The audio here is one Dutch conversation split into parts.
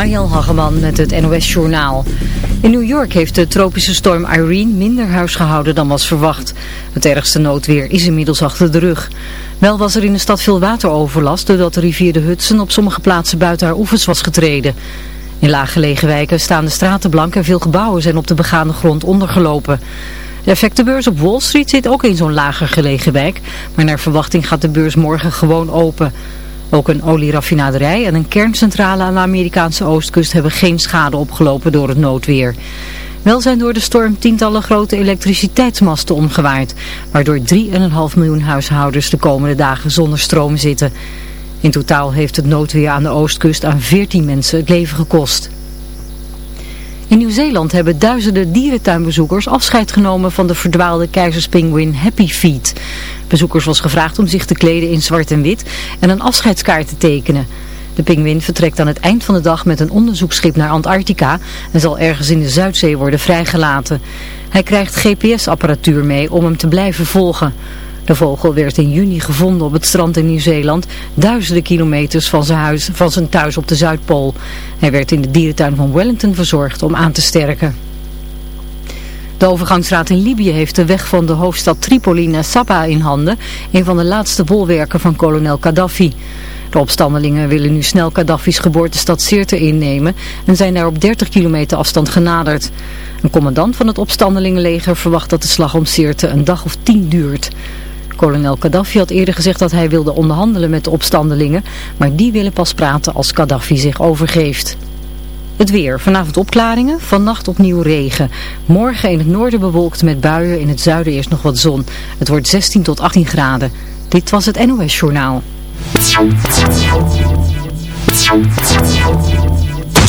Mariel Hageman met het NOS Journaal. In New York heeft de tropische storm Irene minder huis gehouden dan was verwacht. Het ergste noodweer is inmiddels achter de rug. Wel was er in de stad veel wateroverlast doordat de rivier de Hudson op sommige plaatsen buiten haar oevers was getreden. In laaggelegen wijken staan de straten blank en veel gebouwen zijn op de begane grond ondergelopen. De effectenbeurs op Wall Street zit ook in zo'n lager gelegen wijk, maar naar verwachting gaat de beurs morgen gewoon open. Ook een olieraffinaderij en een kerncentrale aan de Amerikaanse oostkust hebben geen schade opgelopen door het noodweer. Wel zijn door de storm tientallen grote elektriciteitsmasten omgewaaid, waardoor 3,5 miljoen huishoudens de komende dagen zonder stroom zitten. In totaal heeft het noodweer aan de oostkust aan 14 mensen het leven gekost. In Nieuw-Zeeland hebben duizenden dierentuinbezoekers afscheid genomen van de verdwaalde keizerspinguin Happy Feet. Bezoekers was gevraagd om zich te kleden in zwart en wit en een afscheidskaart te tekenen. De pinguïn vertrekt aan het eind van de dag met een onderzoeksschip naar Antarctica en zal ergens in de Zuidzee worden vrijgelaten. Hij krijgt GPS-apparatuur mee om hem te blijven volgen. De vogel werd in juni gevonden op het strand in Nieuw-Zeeland, duizenden kilometers van zijn, huis, van zijn thuis op de Zuidpool. Hij werd in de dierentuin van Wellington verzorgd om aan te sterken. De overgangsraad in Libië heeft de weg van de hoofdstad Tripoli naar Sabha in handen, een van de laatste bolwerken van kolonel Gaddafi. De opstandelingen willen nu snel Gaddafi's geboortestad Sirte innemen en zijn daar op 30 kilometer afstand genaderd. Een commandant van het opstandelingenleger verwacht dat de slag om Sirte een dag of tien duurt. Kolonel Gaddafi had eerder gezegd dat hij wilde onderhandelen met de opstandelingen, maar die willen pas praten als Gaddafi zich overgeeft. Het weer. Vanavond opklaringen, vannacht opnieuw regen. Morgen in het noorden bewolkt met buien, in het zuiden eerst nog wat zon. Het wordt 16 tot 18 graden. Dit was het NOS Journaal.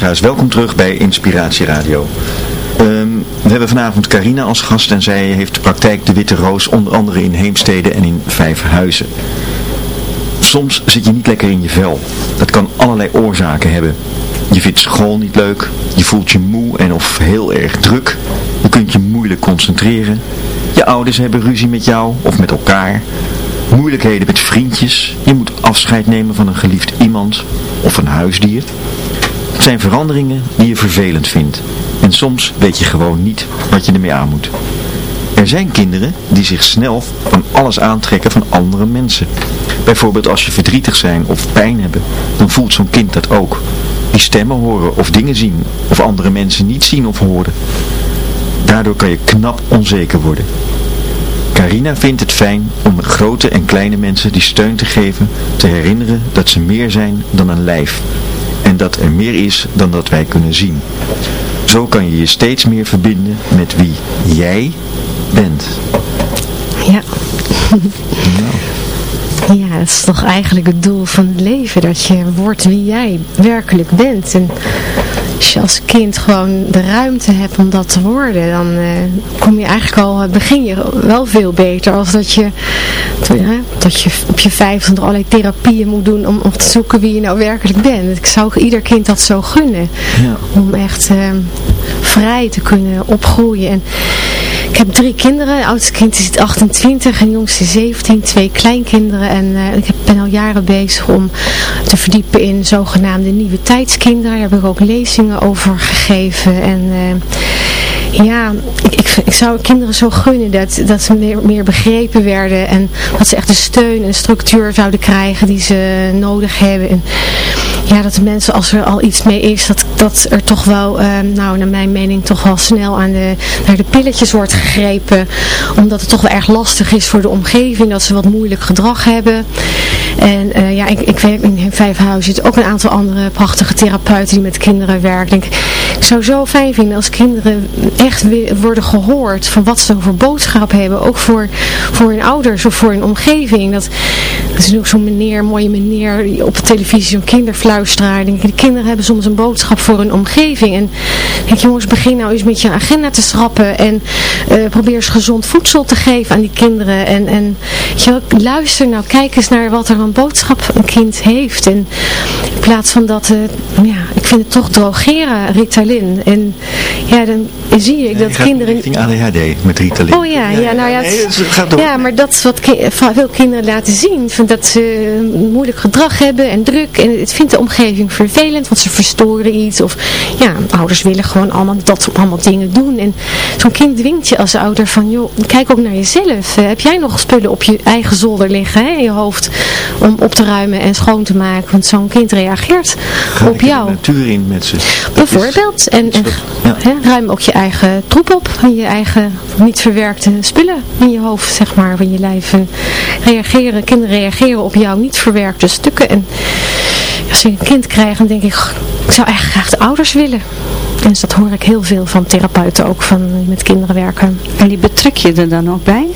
Welkom terug bij Inspiratie Radio. Ehm, we hebben vanavond Carina als gast en zij heeft de praktijk De Witte Roos onder andere in Heemstede en in Vijfhuizen. Soms zit je niet lekker in je vel. Dat kan allerlei oorzaken hebben. Je vindt school niet leuk, je voelt je moe en of heel erg druk, je kunt je moeilijk concentreren, je ouders hebben ruzie met jou of met elkaar, moeilijkheden met vriendjes, je moet afscheid nemen van een geliefd iemand of een huisdier. Het zijn veranderingen die je vervelend vindt en soms weet je gewoon niet wat je ermee aan moet. Er zijn kinderen die zich snel van alles aantrekken van andere mensen. Bijvoorbeeld als je verdrietig zijn of pijn hebben, dan voelt zo'n kind dat ook. Die stemmen horen of dingen zien, of andere mensen niet zien of horen. Daardoor kan je knap onzeker worden. Carina vindt het fijn om grote en kleine mensen die steun te geven, te herinneren dat ze meer zijn dan een lijf. En dat er meer is dan dat wij kunnen zien. Zo kan je je steeds meer verbinden met wie jij bent. Ja. Ja, dat is toch eigenlijk het doel van het leven. Dat je wordt wie jij werkelijk bent. En als je als kind gewoon de ruimte hebt om dat te worden, dan uh, kom je eigenlijk al, begin je wel veel beter als dat je, dat je op je vijftigste allerlei therapieën moet doen om, om te zoeken wie je nou werkelijk bent. Ik zou ieder kind dat zo gunnen. Ja. Om echt uh, vrij te kunnen opgroeien. En ik heb drie kinderen. Het oudste kind is 28 en de jongste 17. Twee kleinkinderen. En uh, ik ben al jaren bezig om te verdiepen in zogenaamde nieuwe tijdskinderen. Daar heb ik ook lezingen over gegeven. En... Uh, ja, ik, ik, zou kinderen zo gunnen dat, dat ze meer, begrepen werden en dat ze echt de steun en structuur zouden krijgen die ze nodig hebben. En ja, dat de mensen als er al iets mee is, dat, dat er toch wel, uh, nou naar mijn mening, toch wel snel aan de, naar de pilletjes wordt gegrepen. Omdat het toch wel erg lastig is voor de omgeving, dat ze wat moeilijk gedrag hebben. En uh, ja, ik, ik werk in Vijfhuizen, zitten ook een aantal andere prachtige therapeuten die met kinderen werken. Ik, ik zou zo fijn vinden als kinderen echt worden gehoord van wat ze voor boodschap hebben. Ook voor, voor hun ouders of voor hun omgeving. Dat, dat is ook zo'n meneer, mooie meneer op de televisie, zo'n kinderfluisteraar. Denk, de kinderen hebben soms een boodschap voor hun omgeving. En denk jongens, begin nou eens met je agenda te schrappen. En uh, probeer eens gezond voedsel te geven aan die kinderen. En, en je, luister nou, kijk eens naar wat er een boodschap een kind heeft. En in plaats van dat, uh, ja, vind het toch drogeren, Ritalin. En ja, dan zie ik dat kinderen... richting ADHD met Ritalin. Oh ja, ja, nou ja, ja, maar dat is wat veel kinderen laten zien. Van dat ze moeilijk gedrag hebben en druk. En het vindt de omgeving vervelend, want ze verstoren iets. Of ja, ouders willen gewoon allemaal dat allemaal dingen doen. En zo'n kind dwingt je als ouder van, joh, kijk ook naar jezelf. Uh, heb jij nog spullen op je eigen zolder liggen, hè, in je hoofd, om op te ruimen en schoon te maken? Want zo'n kind reageert op jou. De natuur in met ze. Bijvoorbeeld. en, en ja. hè, ruim ook je eigen troep op. En je eigen niet verwerkte spullen in je hoofd, zeg maar, van je lijf. En reageren, kinderen reageren op jouw niet verwerkte stukken. En als je een kind krijgt, dan denk ik, ik zou eigenlijk graag de ouders willen. En dus dat hoor ik heel veel van therapeuten ook, van met kinderen werken. En die betrek je er dan ook bij?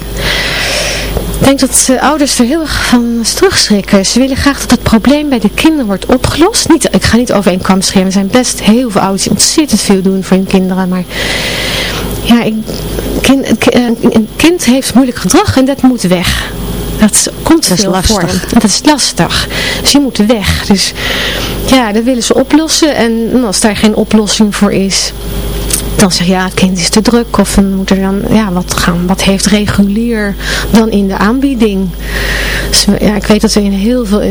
Ik denk dat de ouders er heel erg van terugschrikken. Ze willen graag dat het probleem bij de kinderen wordt opgelost. Niet, ik ga niet over een kam scheren. Er zijn best heel veel ouders die ontzettend veel doen voor hun kinderen. Maar ja, ik, kind, een kind heeft moeilijk gedrag en dat moet weg. Dat komt dat veel lastig. voor. Dat is lastig. Dus die moeten weg. Dus ja, dat willen ze oplossen. En als daar geen oplossing voor is, dan zeg je ja, het kind is te druk. Of moet er dan, ja, wat, gaan, wat heeft regulier dan in de aanbieding? Dus, ja, ik weet dat er in heel veel,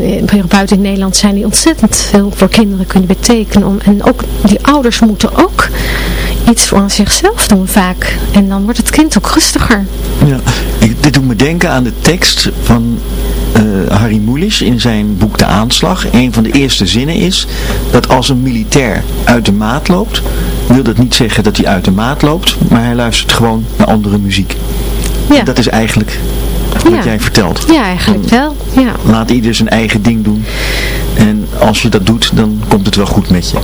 buiten in Nederland zijn die ontzettend veel voor kinderen kunnen betekenen. Om, en ook die ouders moeten ook iets voor zichzelf doen vaak. En dan wordt het kind ook rustiger. Ja, ik, dit doet me denken aan de tekst van Harry Mulisch in zijn boek De Aanslag. Een van de eerste zinnen is dat als een militair uit de maat loopt, wil dat niet zeggen dat hij uit de maat loopt, maar hij luistert gewoon naar andere muziek. Ja. Dat is eigenlijk wat jij vertelt. Ja, eigenlijk wel. Ja. Laat ieder zijn eigen ding doen. En als je dat doet, dan komt het wel goed met je.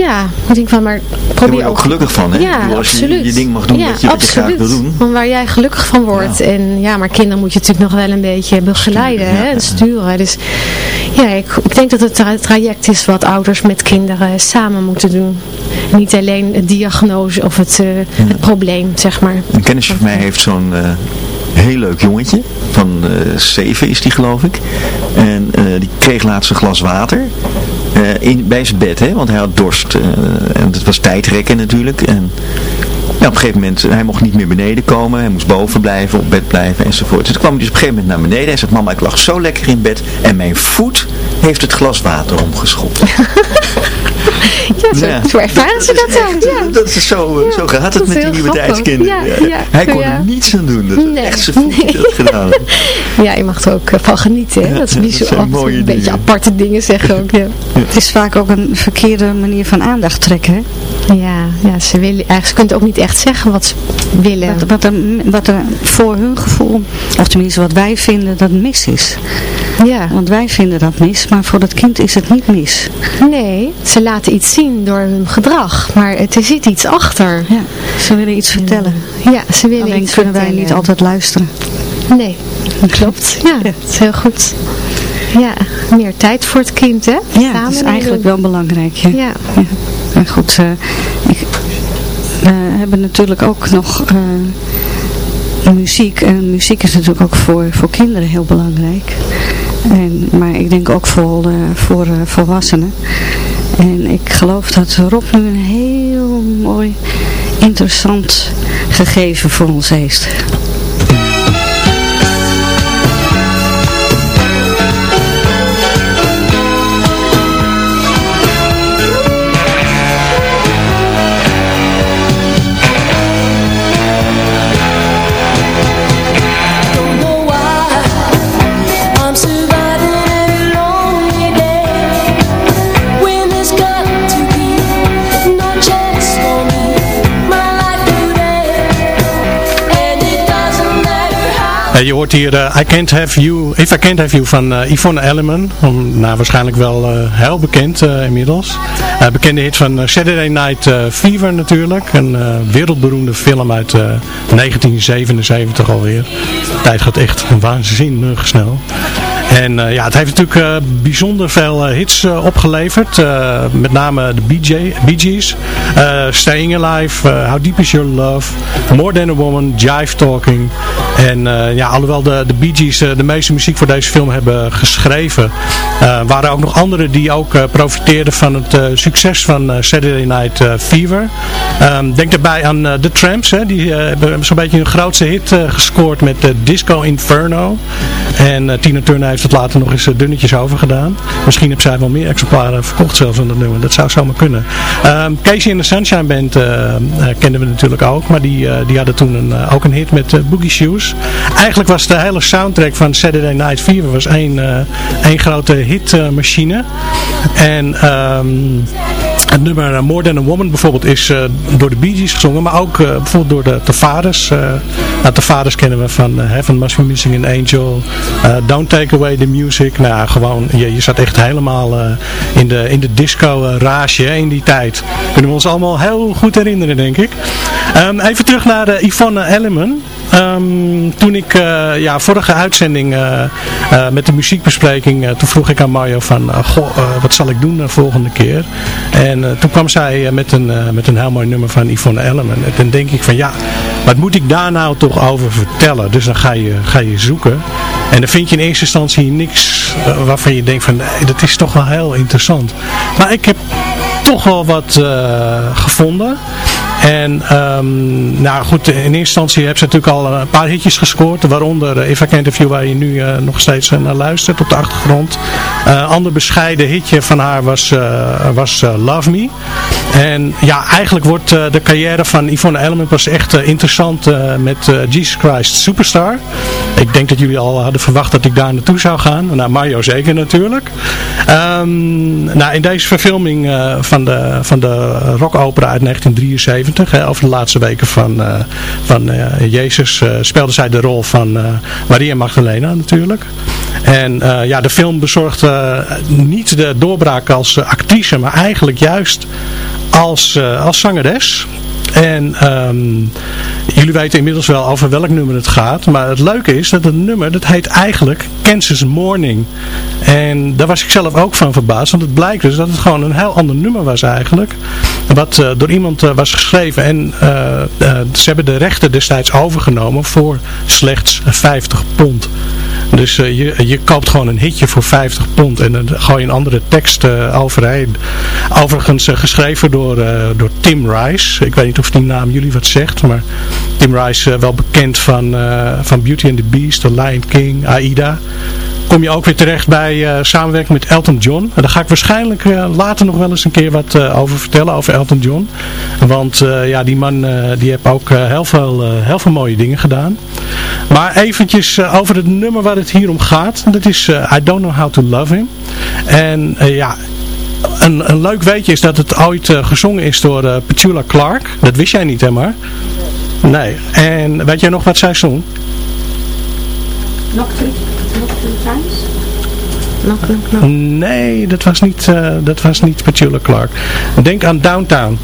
Ja, ik denk van, maar probeer je ook gelukkig van, hè? Ja, als absoluut. je je ding mag doen ja, wat, je, wat je graag wil doen. Van waar jij gelukkig van wordt. En ja, maar kinderen moet je natuurlijk nog wel een beetje begeleiden Sturen, hè, en sturen. Dus ja, ik, ik denk dat het tra- traject is wat ouders met kinderen samen moeten doen. Niet alleen het diagnose of het, eh, het probleem, zeg maar. Een kennisje van mij heeft zo'n eh, heel leuk jongetje. Van eh, zeven is die geloof ik. En die kreeg laatst een glas water. Eh, in, bij zijn bed, hè, want hij had dorst. eh, en het was tijdrekken natuurlijk. En ja, op een gegeven moment, hij mocht niet meer beneden komen. Hij moest boven blijven, op bed blijven enzovoort. Dus kwam hij dus op een gegeven moment naar beneden. En zei, mama, ik lag zo lekker in bed. En mijn voet heeft het glas water omgeschopt. Ja, zo, Ja. zo ervaren ze dat dan. Ja. Dat is zo, eh, zo gaat het met die nieuwe tijdskinderen. Ja, ja, hij kon ja. er niets aan doen. Dat is Nee. echt zijn voet die dat gedaan. ja, je mag er ook eh, van genieten. Hè? Dat is dat toe mooie een beetje aparte dingen zeggen ook. Ja, Het is vaak ook een verkeerde manier van aandacht trekken. Hè? ja, ja ze, willen, eigenlijk, ze kunnen ook niet echt zeggen wat ze willen. Wat, wat, er, wat er voor hun gevoel, of tenminste wat wij vinden dat mis is. Ja. Want wij vinden dat mis, maar voor dat kind is het niet mis. Nee, ze laten iets zien door hun gedrag, maar het, er zit iets achter. Ja, ze willen iets vertellen. Ja, ze willen Alleen iets kunnen wij vertellen. niet altijd luisteren. Nee, dat klopt. Ja, dat is heel goed. Ja, meer tijd voor het kind, hè? Ja, Samen dat is eigenlijk doen. wel belangrijk. Ja. Ja, Ja. En goed, eh, ik, we hebben natuurlijk ook nog eh, muziek. En muziek is natuurlijk ook voor, voor kinderen heel belangrijk. En, maar ik denk ook voor, eh, voor volwassenen. En ik geloof dat Rob nu een heel mooi, interessant gegeven voor ons heeft. Je hoort hier eh, I Can't Have You, If I Can't Have You van eh, Yvonne Elliman. Nou, waarschijnlijk wel eh, heel bekend inmiddels. Bekende hit van Saturday Night Fever natuurlijk. Een wereldberoemde film uit eh, 1977 alweer. De tijd gaat echt waanzinnig snel. En eh, ja, het heeft natuurlijk eh, bijzonder veel eh, hits opgeleverd. Met name de BJ, Bee Gees. Staying Alive, How Deep Is Your Love, More Than A Woman, Jive Talking. En ja, alhoewel de, de Bee Gees de meeste muziek voor deze film hebben geschreven, waren ook nog anderen die ook profiteerden van het succes van Saturday Night Fever. Ehm, denk daarbij aan The Tramps, hè, die hebben zo'n beetje hun grootste hit gescoord met Disco Inferno. En Tina Turner heeft het later nog eens eh, dunnetjes over gedaan. Misschien heeft zij wel meer exemplaren verkocht zelfs van dat nummer. Dat zou zomaar kunnen. Ehm, Casey and the Sunshine Band eh, kenden we natuurlijk ook. Maar die, eh, die hadden toen een, ook een hit met Boogie Shoes. Eigenlijk was de hele soundtrack van Saturday Night Fever was één, één grote hitmachine. en... ehm, het nummer eh, More Than A Woman bijvoorbeeld is eh, door de Bee Gees gezongen, maar ook eh, bijvoorbeeld door de Tavares. eh nou, Tavares kennen we van Heaven Must Be Missing an Angel, Don't Take Away the Music. Nou gewoon, je, je zat echt helemaal in de, in de disco rage in die tijd. Kunnen we ons allemaal heel goed herinneren, denk ik. Ehm, even terug naar Yvonne Elliman. Ehm, toen ik, eh, ja, vorige uitzending eh, eh, met de muziekbespreking, toen vroeg ik aan Mario van, wat zal ik doen de volgende keer? En toen kwam zij met, een, met een heel mooi nummer van Yvonne Elliman. En toen denk ik van, ja, wat moet ik daar nou toch over vertellen? Dus dan ga je, ga je zoeken. En dan vind je in eerste instantie niks waarvan je denkt van, dat is toch wel heel interessant. Maar ik heb toch wel wat gevonden. En ehm, nou goed, in eerste instantie hebben ze natuurlijk al een paar hitjes gescoord. Waaronder uh, If I Can't waar je nu uh, nog steeds uh, naar luistert op de achtergrond. Een ander bescheiden hitje van haar was, was Love Me. En ja, eigenlijk wordt de carrière van Yvonne Elliman pas echt interessant met Jesus Christ Superstar. Ik denk dat jullie al hadden verwacht dat ik daar naartoe zou gaan. Nou, Mario zeker natuurlijk. Um, nou, in deze verfilming van de, van de rockopera uit 1973 70. Hè, over de laatste weken van, van Jezus speelde zij de rol van Maria Magdalena natuurlijk. En ja, de film bezorgde niet de doorbraak als actrice, maar eigenlijk juist als, als zangeres. En ehm, jullie weten inmiddels wel over welk nummer het gaat. Maar het leuke is dat het nummer, dat heet eigenlijk Kansas Morning. En daar was ik zelf ook van verbaasd. Want het blijkt dus dat het gewoon een heel ander nummer was eigenlijk. Wat uh, door iemand uh, was geschreven. En uh, ze hebben de rechten destijds overgenomen voor slechts 50 pond. Dus je, je koopt gewoon een hitje voor 50 pond. En dan gooi je een andere tekst overheen. Overigens geschreven door, door Tim Rice. Ik weet niet of die naam jullie wat zegt. Maar Tim Rice wel bekend van, van Beauty and the Beast, The Lion King, Aida kom je ook weer terecht bij uh, samenwerking met Elton John. daar ga ik waarschijnlijk uh, later nog wel eens een keer wat uh, over vertellen, over Elton John. Want ja, die man die heeft ook heel, veel, heel veel mooie dingen gedaan. Maar eventjes over het nummer waar het hier om gaat. Dat is I Don't Know How To Love Him. En ja, een, een leuk weetje is dat het ooit gezongen is door Petula Clark. Dat wist jij niet, hè maar? Nee. En weet jij nog wat zij zong? Nee, dat was niet, uh, dat was niet Petula Clark. Denk aan Downtown.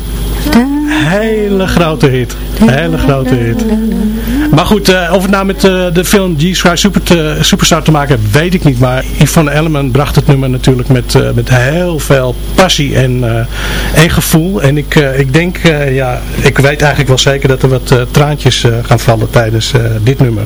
Hele grote hit. Hele grote hit. Maar goed, uh, of het nou met uh, de film G-Sky Super Superstar te maken heeft, weet ik niet. Maar Yvonne Elleman bracht het nummer natuurlijk met, met heel veel passie en, en gevoel. En ik, ik denk, ja, ik weet eigenlijk wel zeker dat er wat traantjes gaan vallen tijdens dit nummer.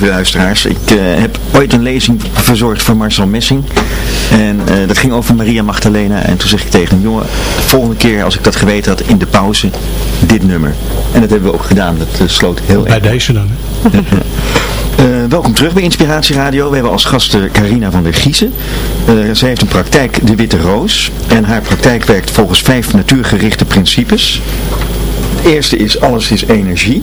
Lieve luisteraars. Ik eh, heb ooit een lezing verzorgd voor Marcel Messing. En eh, dat ging over Maria Magdalena. En toen zeg ik tegen hem, jongen, de volgende keer als ik dat geweten had in de pauze, dit nummer. En dat hebben we ook gedaan. Dat eh, sloot heel Bij erg. deze dan. Eh, welkom terug bij Inspiratie Radio. We hebben als gast eh, Carina van der Giezen. Eh, zij heeft een praktijk, De Witte Roos. En haar praktijk werkt volgens vijf natuurgerichte principes. Het eerste is, alles is energie.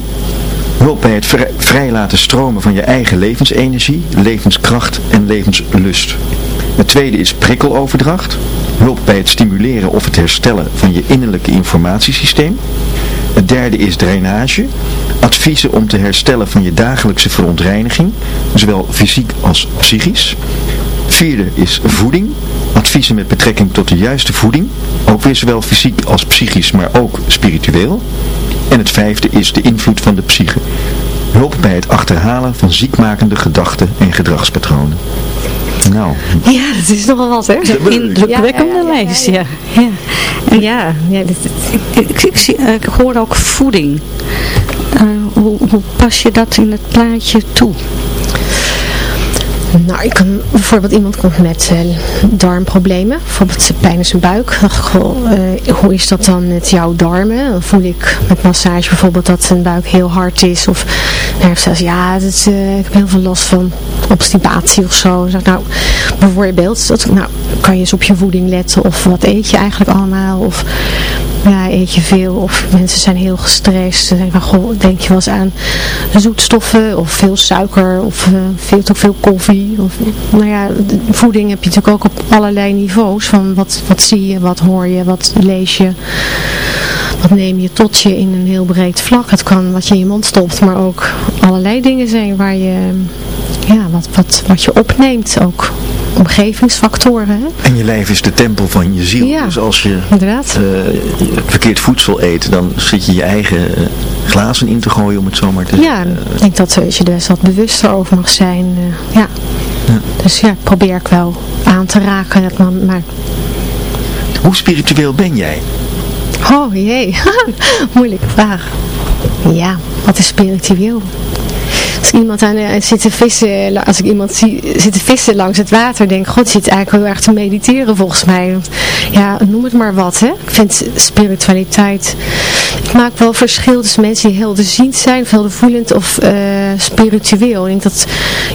Hulp bij het vrij, laten stromen van je eigen levensenergie, levenskracht en levenslust. Het tweede is prikkeloverdracht. Hulp bij het stimuleren of het herstellen van je innerlijke informatiesysteem. Het derde is drainage. Adviezen om te herstellen van je dagelijkse verontreiniging, zowel fysiek als psychisch. Vierde is voeding. Adviezen met betrekking tot de juiste voeding. Ook weer zowel fysiek als psychisch, maar ook spiritueel. En het vijfde is de invloed van de psyche. Hulp bij het achterhalen van ziekmakende gedachten en gedragspatronen. Nou, Ja, dat is nogal wat, hè? Indrukwekkende Ja, ja, ja, ja, lijst, ja. ja. ja. En Ja, ja dit, ik, ik, ik zie, ik hoor ook voeding. Eh, hoe, hoe pas je dat in het plaatje toe? Nou, ik kan bijvoorbeeld iemand komt met eh, darmproblemen, bijvoorbeeld pijn in zijn buik. Dacht ik, eh, hoe is dat dan met jouw darmen? Dan voel ik met massage bijvoorbeeld dat zijn buik heel hard is. Of zelfs, ja, is, eh, ik heb heel veel last van obstipatie of zo. Zeg nou, bijvoorbeeld, dat, nou, kan je eens op je voeding letten of wat eet je eigenlijk allemaal? Of ja, eet je veel of mensen zijn heel gestrest. Denk van, goh, denk je wel eens aan zoetstoffen of veel suiker of eh, veel te veel koffie. Of, nou ja, voeding heb je natuurlijk ook op allerlei niveaus. Van wat, wat zie je, wat hoor je, wat lees je. Wat neem je tot je in een heel breed vlak. Het kan wat je in je mond stopt, maar ook allerlei dingen zijn waar je, ja, wat, wat, wat je opneemt ook. Omgevingsfactoren, hè? en je lijf is de tempel van je ziel. Ja. Dus als je inderdaad. eh, verkeerd voedsel eet, dan zit je je eigen eh, glazen in te gooien om het zomaar te Ja, zeggen. ik denk dat je er best wat bewuster over mag zijn. eh, ja. Dus ja, probeer ik wel aan te raken. Dat man, maar, Hoe spiritueel ben jij? oh jee, moeilijke vraag. Ja, wat is spiritueel? Als ik iemand aan eh, zit te vissen, als ik iemand zie zitten vissen langs het water, denk god, zit eigenlijk heel erg te mediteren volgens mij. Want, Ja, noem het maar wat, hè. Ik vind spiritualiteit, ik maak wel verschil tussen mensen die helderziend zijn, of heldervoelend of eh, spiritueel. Ik denk dat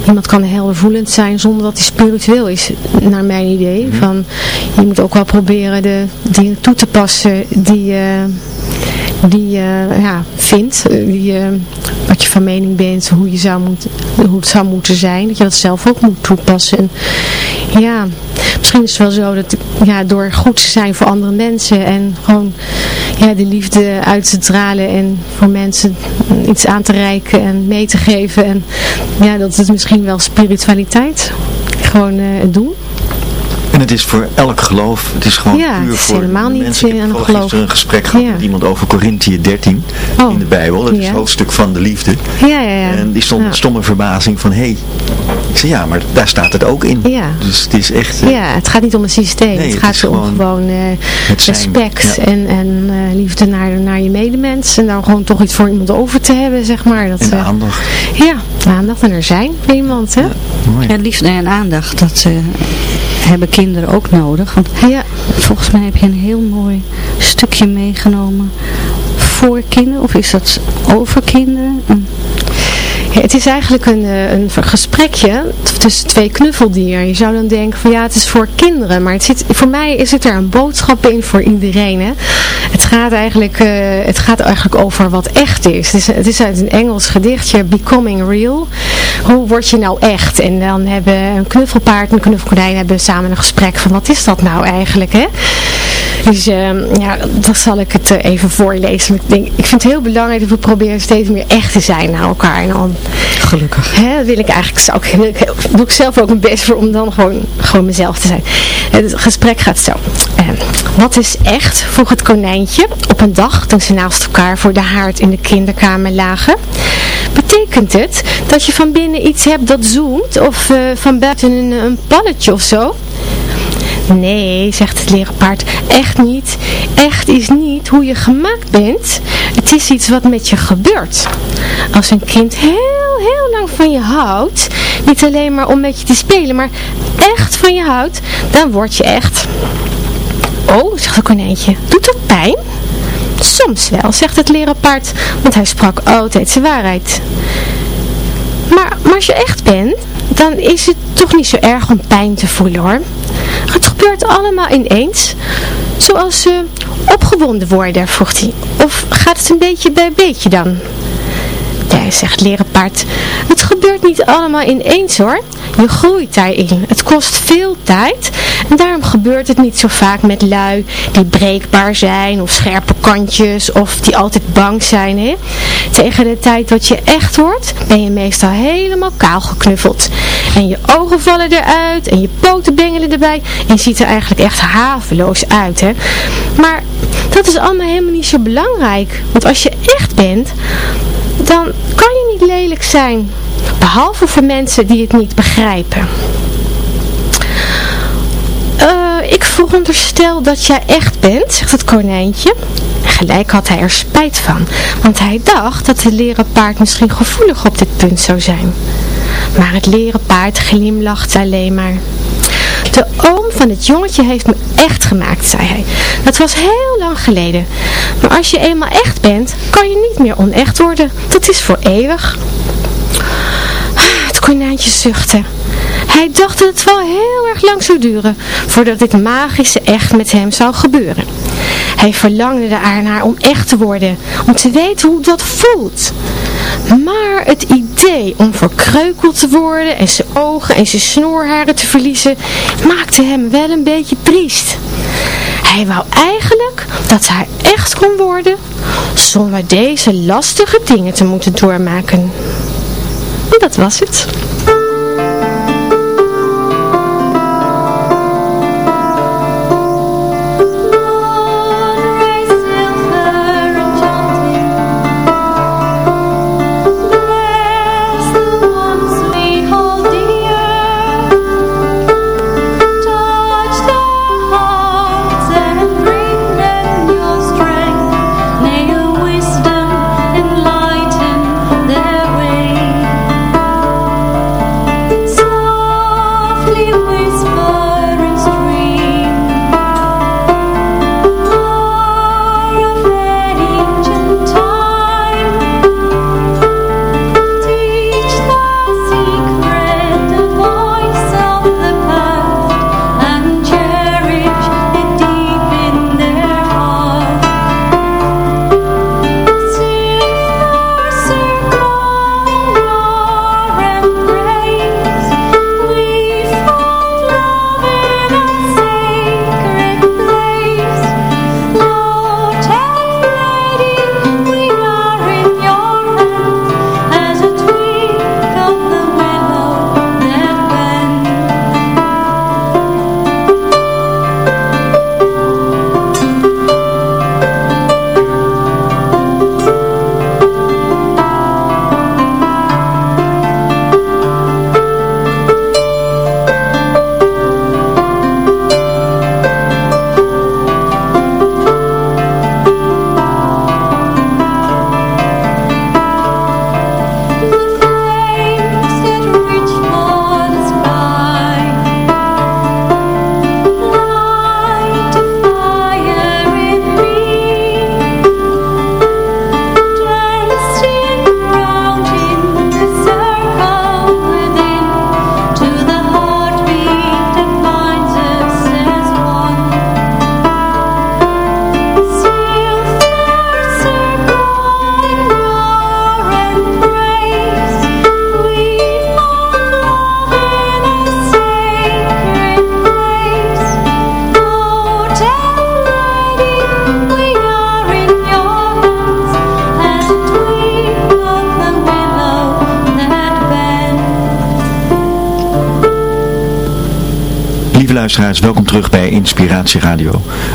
iemand kan heldervoelend zijn zonder dat hij spiritueel is, naar mijn idee. Van, je moet ook wel proberen de dingen toe te passen die die je ja, vindt, eh, die, je- wat je van mening bent, hoe, je zou moeten, hoe het zou moeten zijn, dat je dat zelf ook moet toepassen. En ja, misschien is het wel zo dat ja, door goed te zijn voor andere mensen en gewoon ja, de liefde uit te stralen en voor mensen iets aan te reiken en mee te geven. En ja, dat is misschien wel spiritualiteit. Gewoon eh, het doen. En het is voor elk geloof, het is gewoon Ja, puur het is voor helemaal niet, mensen. Ik eh, heb aan toevallig geloof. gisteren een gesprek gehad Ja. met iemand over Korinthië 13 Oh. in de Bijbel. Dat is Ja. het hoofdstuk van de liefde. Ja, ja, ja. En die stond Ja. met stomme verbazing van, hé, hey. ik zei ja, maar daar staat het ook in. Ja. Dus het is echt, eh, Ja, het gaat niet om een systeem. Nee, het het gaat om gewoon gewoon eh, respect Ja. en, en eh, liefde naar, naar je medemens. En dan gewoon toch iets voor iemand over te hebben, zeg maar. Dat, en eh, aandacht. ja, aandacht en er zijn voor iemand, hè? Mooi. Ja, liefde en aandacht, dat eh, hebben kinderen ook nodig. Want Ja, volgens mij heb je een heel mooi stukje meegenomen voor kinderen. Of is dat over kinderen? Het is eigenlijk een, eh, een gesprekje tussen twee knuffeldieren. Je zou dan denken van ja, het is voor kinderen. Maar het voor mij is het er een boodschap in voor iedereen. Hè? Het, gaat eigenlijk, eh, het gaat eigenlijk over wat echt is. Het, is. het is uit een Engels gedichtje, Becoming Real. Hoe word je nou echt? En dan hebben een knuffelpaard en een knuffelkonijn hebben samen een gesprek van wat is dat nou eigenlijk? Hè? Dus ehm, ja, dan zal ik het eh, even voorlezen. Ik, denk, ik vind het heel belangrijk dat we proberen steeds meer echt te zijn naar elkaar. En dan Gelukkig. Hè, wil ik eigenlijk, zou ik, wil ik- doe ik zelf ook mijn best voor om dan gewoon, gewoon mezelf te zijn. Het gesprek gaat zo. Eh, wat is echt, vroeg het konijntje op een dag toen ze naast elkaar voor de haard in de kinderkamer lagen. Betekent het dat je van binnen iets hebt dat zoomt of eh, van buiten een, een palletje of zo? Nee, zegt het leren paard, echt niet. Echt is niet hoe je gemaakt bent. Het is iets wat met je gebeurt. Als een kind heel, heel lang van je houdt, niet alleen maar om met je te spelen, maar echt van je houdt, dan word je echt... Oh, zegt het konijntje, doet dat pijn? Soms wel, zegt het leren paard, want hij sprak altijd zijn waarheid. Maar, maar als je echt bent, dan is het toch niet zo erg om pijn te voelen hoor. Het gebeurt allemaal ineens. Zoals uh, opgewonden worden, vroeg hij. Of gaat het een beetje bij beetje dan? Zegt leren paard. Het gebeurt niet allemaal ineens hoor. Je groeit daarin. Het kost veel tijd. En daarom gebeurt het niet zo vaak met lui die breekbaar zijn. Of scherpe kantjes. Of die altijd bang zijn. Hè? Tegen de tijd dat je echt wordt, ben je meestal helemaal kaal geknuffeld. En je ogen vallen eruit. En je poten bengelen erbij. En je ziet er eigenlijk echt haveloos uit. Hè? Maar dat is allemaal helemaal niet zo belangrijk. Want als je echt bent, dan kan je niet lelijk zijn. Behalve voor mensen die het niet begrijpen. Uh, ik veronderstel dat jij echt bent, zegt het konijntje. Gelijk had hij er spijt van, want hij dacht dat het leren paard misschien gevoelig op dit punt zou zijn. Maar het leren paard glimlacht alleen maar. De oom van het jongetje heeft me echt gemaakt, zei hij. Dat was heel lang geleden. Maar als je eenmaal echt bent, kan je niet meer onecht worden. Dat is voor eeuwig. Het konijntje zuchtte. Hij dacht dat het wel heel erg lang zou duren voordat dit magische echt met hem zou gebeuren. Hij verlangde ernaar om echt te worden, om te weten hoe dat voelt. Maar het idee om verkreukeld te worden en zijn ogen en zijn snoorharen te verliezen, maakte hem wel een beetje triest. Hij wou eigenlijk dat hij echt kon worden, zonder deze lastige dingen te moeten doormaken. En dat was het.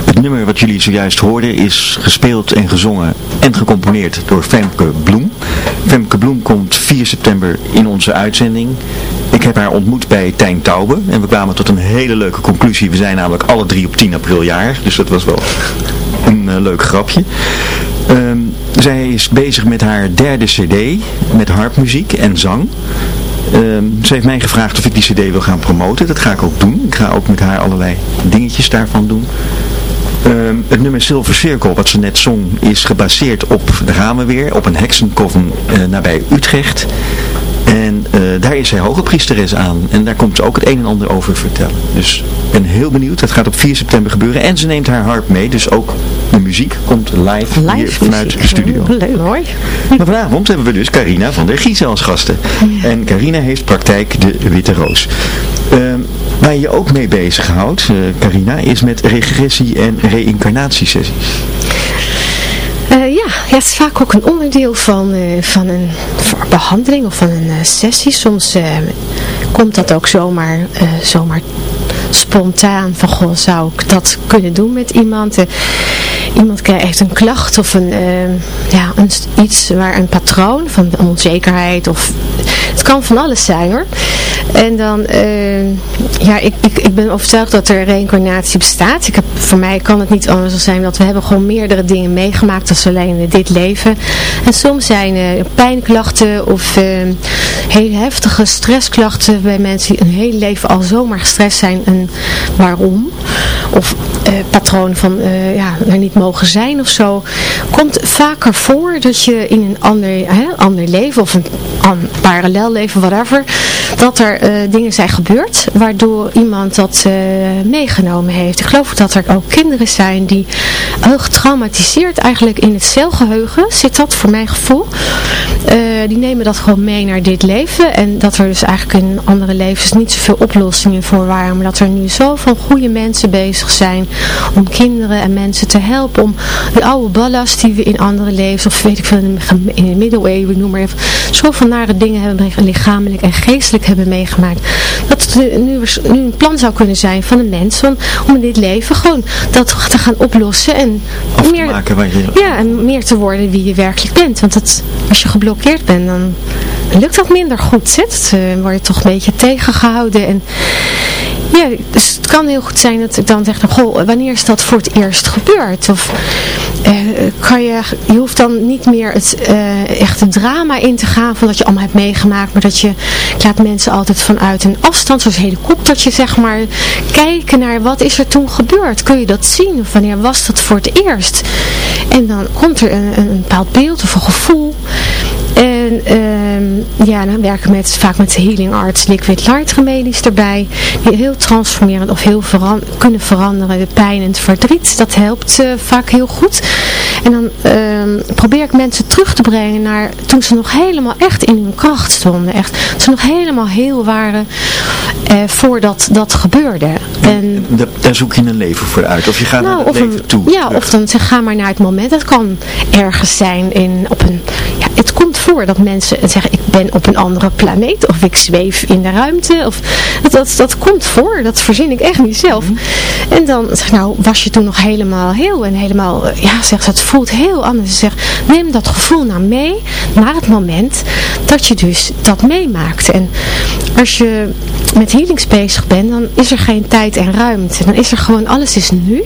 Het nummer wat jullie zojuist hoorden is gespeeld en gezongen en gecomponeerd door Femke Bloem. Femke Bloem komt 4 september in onze uitzending ik heb haar ontmoet bij Tijn Taube en we kwamen tot een hele leuke conclusie. We zijn namelijk alle drie op 10 april jaar, dus dat was wel een eh, leuk grapje. Ehm, zij is bezig met haar derde cd, met harpmuziek en zang. Ehm, ze heeft mij gevraagd of ik die cd wil gaan promoten. Dat ga ik ook doen. Ik ga ook met haar allerlei dingetjes daarvan doen. Ehm, het nummer Silver Circle, wat ze net zong, is gebaseerd op, daar gaan we weer, op een heksenkoven uh, nabij Utrecht. Eh, daar is zij hoge priesteres aan. En daar komt ze ook het een en ander over vertellen. Dus ik ben heel benieuwd. Dat gaat op 4 september gebeuren. En ze neemt haar harp mee. Dus ook de muziek komt live, Live hier vanuit muziek. de studio. Leuk hoor. Maar vanavond hebben we dus Carina van der Giesen als gasten. En Carina heeft praktijk de Witte Roos. Ehm, waar je je ook mee bezighoudt, eh Carina, is met regressie- en reïncarnatiesessies. Ja, het is vaak ook een onderdeel van, eh, van een behandeling of van een eh, sessie. Soms eh, komt dat ook zomaar, zomaar spontaan van, goh, zou ik dat kunnen doen met iemand? Iemand krijgt een klacht of een, ja, iets waar een patroon van onzekerheid of het kan van alles zijn hoor. En dan, eh, ja, ik, ik, ik ben overtuigd dat er reïncarnatie bestaat. Ik heb, voor mij kan het niet anders dan zijn dat we hebben gewoon meerdere dingen meegemaakt als alleen in dit leven. En soms zijn er pijnklachten of eh, hele heftige stressklachten bij mensen die een hele leven al zomaar gestrest zijn. En waarom? Of eh, patroon van eh, ja, er niet mogen zijn of zo. Komt vaker voor dat je in een ander, hè, ander leven of een an- parallel leven, whatever, dat er eh, dingen zijn gebeurd waardoor iemand dat eh, meegenomen heeft. Ik geloof dat er ook kinderen zijn die heel getraumatiseerd eigenlijk in het celgeheugen zit dat voor mijn gevoel. Eh, die nemen dat gewoon mee naar dit leven en dat er dus eigenlijk in andere levens niet zoveel oplossingen voor waren, maar dat er nu zoveel goede mensen bezig zijn om kinderen en mensen te helpen om de oude ballast die we in andere levens of weet ik veel in de, middeleeuwen noem maar even, zoveel nare dingen hebben lichamelijk en geestelijk hebben meegemaakt, dat het nu, een plan zou kunnen zijn van een mens van, om in dit leven gewoon dat te gaan oplossen en Af meer, maken je... ja, en meer te worden wie je werkelijk bent. Want dat, als je geblokkeerd bent, dan lukt dat minder goed. Hè? Dan eh, word je toch een beetje tegengehouden. En ja, dus het kan heel goed zijn dat ik dan zeg, goh, wanneer is dat voor het eerst gebeurd? Of eh, kan je, je hoeft dan niet meer het eh, echte drama in te gaan van dat je allemaal hebt meegemaakt, maar dat je, ik laat mensen altijd vanuit een afstand, zoals helikoptertje zeg maar, kijken naar wat is er toen gebeurd? Kun je dat zien? Of wanneer was dat voor het eerst? En dan komt er een, een bepaald beeld of een gevoel. En ehm, ja, dan werken we met, vaak met healing arts, liquid light remedies erbij. Die heel transformerend of heel veran kunnen veranderen. De pijn en het verdriet, dat helpt eh, vaak heel goed. En dan ehm, probeer ik mensen terug te brengen naar toen ze nog helemaal echt in hun kracht stonden. Echt, ze nog helemaal heel waren eh, voordat dat gebeurde. En Da- daar zoek je een leven voor uit. Of je gaat naar nou, het of leven toe. Ja, of dan zeg, ga maar naar het moment. Dat kan ergens zijn in, op een, ja, het komt voor dat mensen zeggen, ik ben op een andere planeet. Of ik zweef in de ruimte. Of, dat, dat, dat komt voor. Dat verzin ik echt niet zelf. Mhm. En dan zeg nou, was je toen nog helemaal heel en helemaal, eh, ja, zegt ze, het voelt heel anders. Ze zegt, neem dat gevoel nou mee naar het moment dat je dus dat meemaakt. En als je met healings bezig bent, dan is er geen tijd en ruimte. Dan is er gewoon, alles is nu.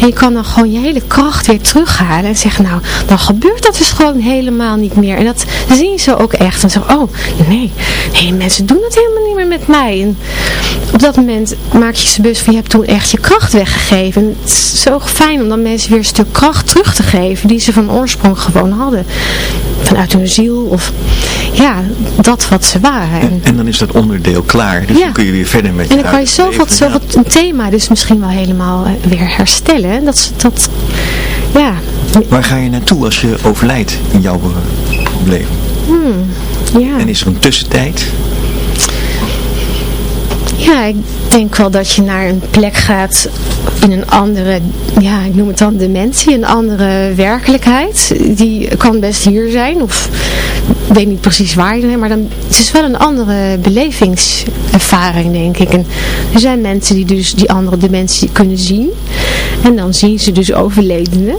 En je kan dan gewoon je hele kracht weer terughalen en zeggen, nou, dan gebeurt dat dus gewoon helemaal niet meer. En dat zien ze ook echt. En zeggen, oh, nee, nee, mensen doen dat helemaal niet meer met mij. En op dat moment maak je ze bewust van, je hebt toen echt je kracht weggegeven. En het is zo fijn om dan mensen weer een stuk kracht terug te geven, die ze van oorsprong gewoon hadden. Vanuit hun ziel, of ja, dat wat ze waren. En- dan is dat onderdeel klaar. Dus Ja. dan kun je weer verder met je en dan kan je zoveel, zoveel een thema dus misschien wel helemaal eh, weer herstellen. En Dat, dat, ja, Ja. Waar ga je naartoe als je overlijdt in jouw leven? ja. En is er een tussentijd? Ja, ik denk wel dat je naar een plek gaat in een andere, ja, ik noem het dan dimensie, een andere werkelijkheid. Die kan best hier zijn, of ik weet niet precies waar, je- maar dan, het is wel een andere belevingservaring, denk ik. En er zijn mensen die dus die andere dimensie kunnen zien. En dan zien ze dus overledenen.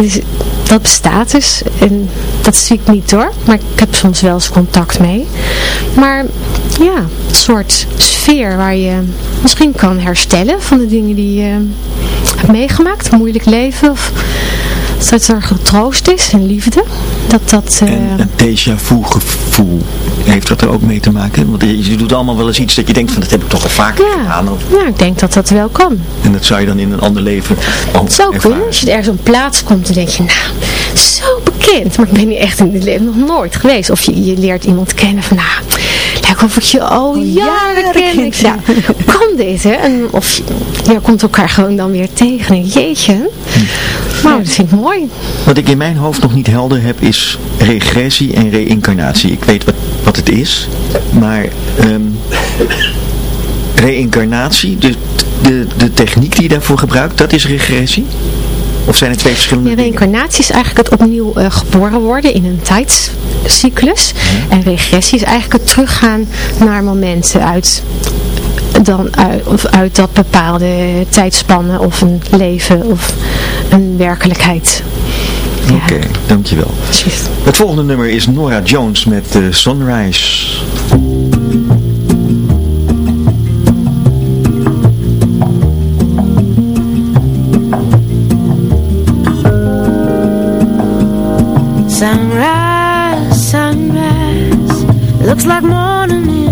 Dus dat bestaat dus. En dat zie ik niet hoor. Maar ik heb soms wel eens contact mee. Maar ja, een soort sfeer waar je misschien kan herstellen van de dingen die je hebt meegemaakt. Een moeilijk leven of dat er getroost is en liefde. Dat dat... eh, En een déjà vu gevoel, heeft dat er ook mee te maken? Want je, doet allemaal wel eens iets dat je denkt van dat heb ik toch al vaker ja, gedaan. Of, ja, ik denk dat dat wel kan. en dat zou je dan in een ander leven ook Het zou kunnen. Als je ergens op een plaats komt, dan denk je, nou, zo bekend. Maar ik ben hier echt in het leven nog nooit geweest. Of je, je leert iemand kennen van, nou, lijkt of ik je al jaren ken. Ik ja, hoe kan dit, hè? En of je, je komt elkaar gewoon dan weer tegen. En jeetje. Nou, dat vind ik mooi. Wat ik in mijn hoofd nog niet helder heb is regressie en reïncarnatie. Ik weet wat, wat het is, maar ehm reïncarnatie, de, de, de techniek die je daarvoor gebruikt, dat is regressie? Of zijn het twee verschillende Ja, reïncarnatie is eigenlijk het opnieuw eh, geboren worden in een tijdscyclus. En regressie is eigenlijk het teruggaan naar momenten uit, dan uit, of uit dat bepaalde tijdspannen of een leven of een werkelijkheid. Ja, Oké, dankjewel. precies. Het volgende nummer is Nora Jones met eh, Sunrise. Sunrise, sunrise, looks like morning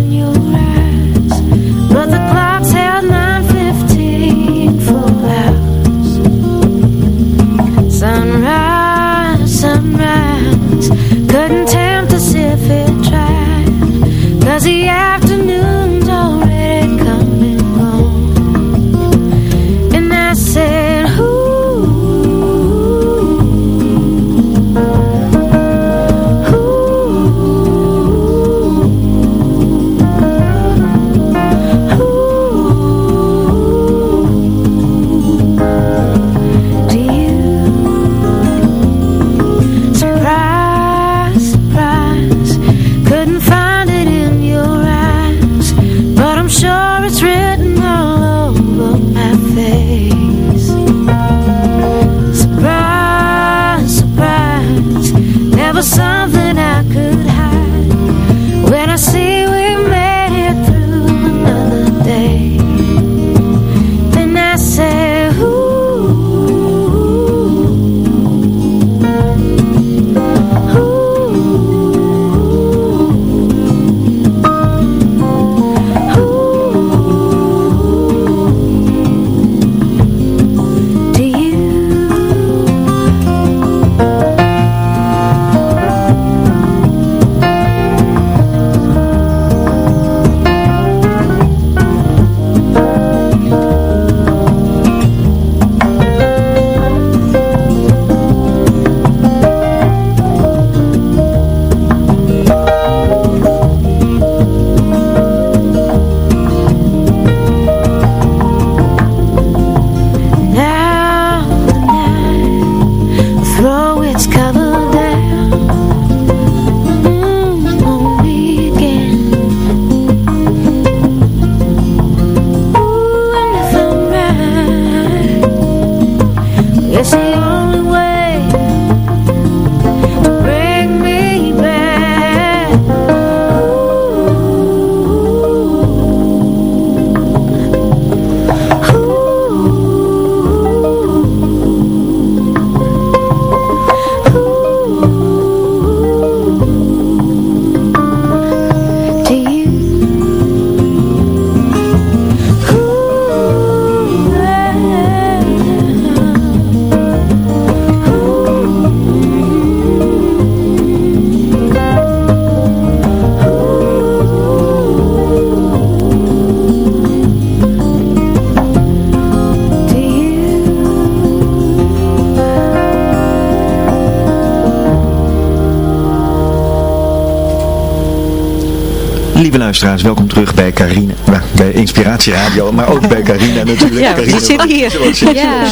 Radio, maar ook bij Carina natuurlijk. Ja, Carina, zitten hier. Ja.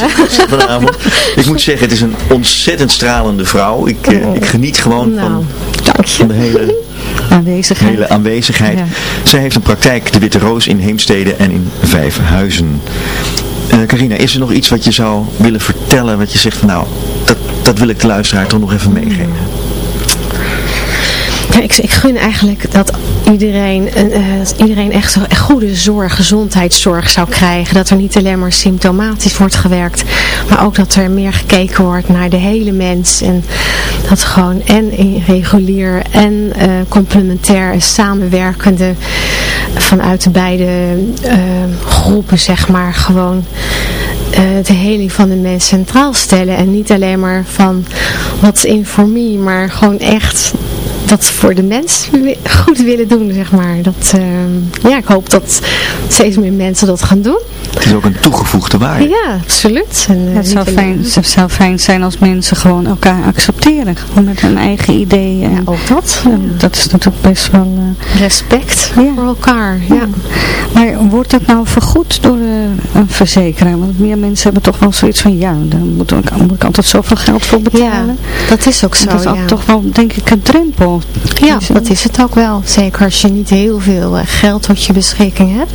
vanavond. Ik moet zeggen, het is een ontzettend stralende vrouw. Ik, eh, ik geniet gewoon Nou, van, de hele, Aanwezigheid. hele aanwezigheid. Ja. Zij heeft een praktijk, de Witte Roos in Heemstede en in Vijfhuizen. Eh, Carina, is er nog iets wat je zou willen vertellen, wat je zegt van nou, dat, dat wil ik de luisteraar toch nog even meegeven? Ik, gun eigenlijk dat iedereen, een, eh, dat iedereen echt goede zorg, gezondheidszorg zou krijgen. Dat er niet alleen maar symptomatisch wordt gewerkt, maar ook dat er meer gekeken wordt naar de hele mens. En dat gewoon en in- regulier en eh, complementair en samenwerkende vanuit de beide eh, groepen, zeg maar, gewoon de heling van de mens centraal stellen. En niet alleen maar van wat in for me, maar gewoon echt dat voor de mens goed willen doen, zeg maar. Dat, eh, ja, ik hoop dat steeds meer mensen dat gaan doen. Het is ook een toegevoegde waarde. Ja, absoluut. En, eh, Het zou fijn, het zou fijn zijn als mensen gewoon elkaar accepteren. Gewoon met hun eigen ideeën. En, Ook dat. en dat is natuurlijk best wel... eh, Respect Ja. voor elkaar. Ja. Maar wordt dat nou vergoed door eh, een verzekeraar? Want meer mensen hebben toch wel zoiets van, ja, daar moet ik, moet ik altijd zoveel geld voor ja, betalen. dat is ook zo. dat is ja. toch wel, denk ik, een drempel. Ja, dat is het ook wel. Zeker als je niet heel veel eh, geld tot je beschikking hebt.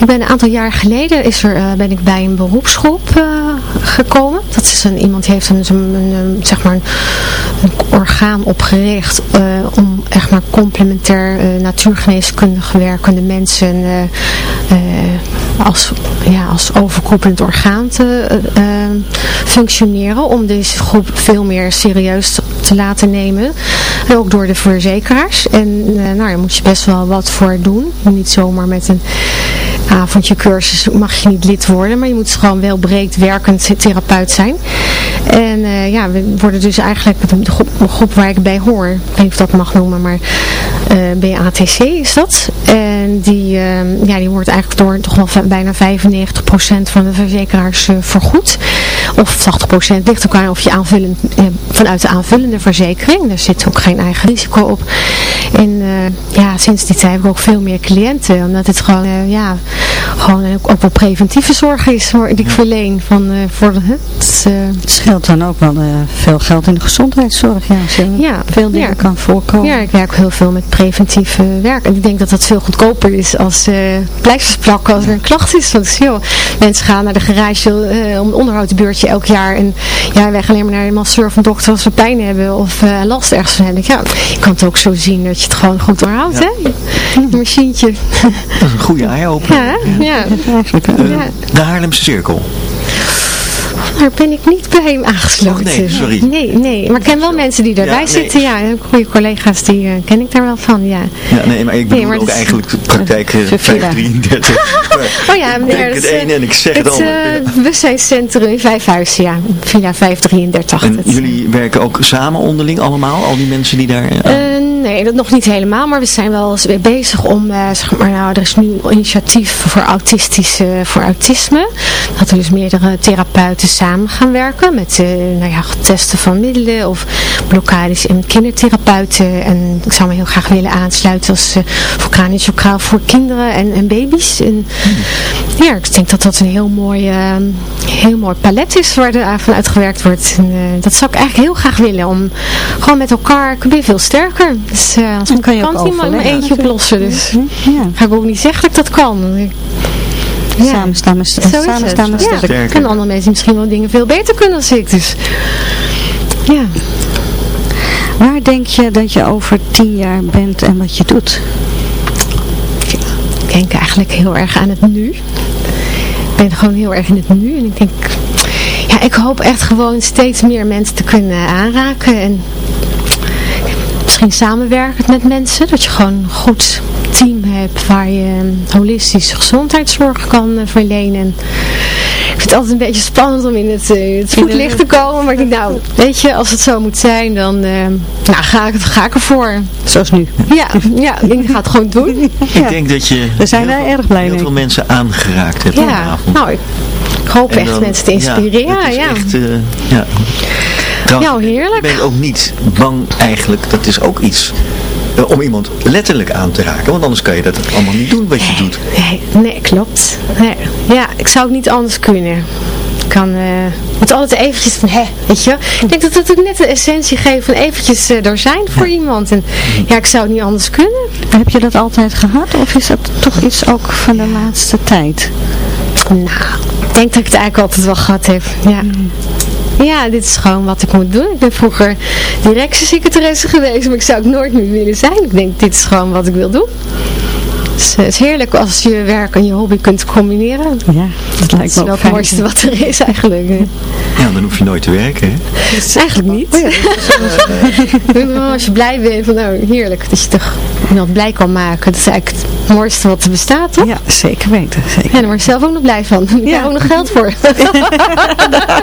Ik ben een aantal jaar geleden is er, eh, ben ik bij een beroepsgroep eh, gekomen. Dat is een, iemand die heeft een, een, zeg maar een, een orgaan opgericht om echt maar complementair natuurgeneeskundig werkende mensen als, ja, als overkoepelend orgaan te eh, eh, functioneren. Om deze groep veel meer serieus te, te laten nemen. En ook door de verzekeraars. En eh, nou, daar moet je best wel wat voor doen. Niet zomaar met een avondje cursus mag je niet lid worden. Maar je moet gewoon wel breed werkend therapeut zijn. En ja, we worden dus eigenlijk de groep, de groep waar ik bij hoor. Ik weet dat mag noemen, maar BATC is dat. En die, eh, ja, die wordt eigenlijk door toch wel bijna 95% van de verzekeraars eh, vergoed. Of 80% ligt ook aan of je aanvullend, eh, vanuit de aanvullende verzekering. Daar zit ook geen eigen risico op. En eh, ja, sinds die tijd heb ik ook veel meer cliënten. Omdat het gewoon, ja, gewoon ook, ook wel preventieve zorg is hoor, die ik verleen. Van, voor het, Het scheelt dan ook wel veel geld in de gezondheidszorg. Ja, als je Ja, veel dingen ja. kan voorkomen. Ja, ik werk heel veel met preventief werk. En ik denk dat dat veel goedkoper is als eh pleisters plakken als er een klacht is. Want joh, mensen gaan naar de garage eh, om een onderhoudsbeurtje elk jaar. En ja, wij gaan alleen maar naar de masseur of een dokter als we pijn hebben of eh, last ergens van hebben. Ja, je kan het ook zo zien dat je het gewoon goed onderhoudt, hè? Een machientje. Dat is een goede eye-opener. Ja, ja. Eh, Ja. De Haarlemse Cirkel. Daar ben ik niet bij hem aangesloten. Oh, nee, sorry. Nee, nee. Maar ik ken wel mensen die daarbij zitten. Ja, ik goede collega's, die eh, ken ik daar wel van, ja. Ja, nee, maar ik bedoel maar ook is- eigenlijk de praktijk eh, Sophia. 533. Oh ja, ik meneer, dat het ene en ik zeg het, Het andere. eh, bewustzijnscentrum in Vijfhuizen, ja. Villa 533. En jullie werken ook samen onderling allemaal, al die mensen die daar... eh, Eh, nee, dat nog niet helemaal, maar we zijn wel eens weer bezig om, eh, zeg maar, nou, er is nu een initiatief voor autistische, voor autisme. Dat er dus meerdere therapeuten samen gaan werken met, eh, nou ja, testen van middelen of blokkades met kindertherapeuten. En ik zou me heel graag willen aansluiten als uh, vulkanisch voor kinderen en, en baby's. En, ja, ik denk dat dat een heel mooi, heel mooi palet is waar er van uitgewerkt wordt. Dat zou ik eigenlijk heel graag willen, om gewoon met elkaar, kun je veel sterker. Dus uh, als Dan kan je kan ook het niet maar in mijn overleggen. eentje oplossen. Dus Ja. ga ik ook niet zeggen dat ik dat kan. Ik- Ja. Samen staan we st- samen staan we Ja. sterk. En andere mensen misschien wel dingen veel beter kunnen dan ik. Dus ja. Waar denk je dat je over tien jaar bent en wat je doet? Ik denk eigenlijk heel erg aan het nu. Ik ben gewoon heel erg in het nu. En ik denk, ja, ik hoop echt gewoon steeds meer mensen te kunnen aanraken. En misschien samenwerken met mensen. Dat je gewoon een goed team hebt waar je holistische gezondheidszorg kan eh, verlenen. En ik vind het altijd een beetje spannend om in het, eh, het voetlicht te komen. Maar ik denk, nou, weet je, als het zo moet zijn, dan eh, nou, ga, ik, ga ik ervoor. Zoals nu. Ja, ja, ik ga het gewoon doen. Ik denk dat je Daar zijn heel erg blij heel mee. veel mensen aangeraakt hebt Ja, vanavond. nou, ik, ik hoop En echt dan- mensen te inspireren. Ja, Ja, dat is ja. echt, ja. Nou, heerlijk. Ben je ook niet bang eigenlijk, dat is ook iets, eh, om iemand letterlijk aan te raken. Want anders kan je dat allemaal niet doen wat je doet. Nee, nee, klopt. Nee. Ja, ik zou het niet anders kunnen. Ik kan, eh, moet altijd eventjes van, hè, weet je. Ik denk dat dat ook net de essentie geeft van eventjes eh, er zijn voor iemand. En ja, ik zou het niet anders kunnen. Heb je dat altijd gehad of is dat toch iets ook van de laatste tijd? Nou, ik denk dat ik het eigenlijk altijd wel gehad heb. Ja. Ja, dit is gewoon wat ik moet doen. Ik ben vroeger directiesecretaresse geweest, maar ik zou ook nooit meer willen zijn. Ik denk, dit is gewoon wat ik wil doen. Dus, eh, het is heerlijk als je werk en je hobby kunt combineren. Ja, dat Dat lijkt is me wel ook het mooiste wat er is eigenlijk. Ja, dan hoef je nooit te werken, hè? Eigenlijk niet. als je blij bent, van nou heerlijk, dat je toch iemand blij kan maken. Dat is eigenlijk het mooiste wat er bestaat, toch? Ja, zeker weten. Zeker. Ja, daar word je zelf ook nog blij van. Daar je ook nog geld voor.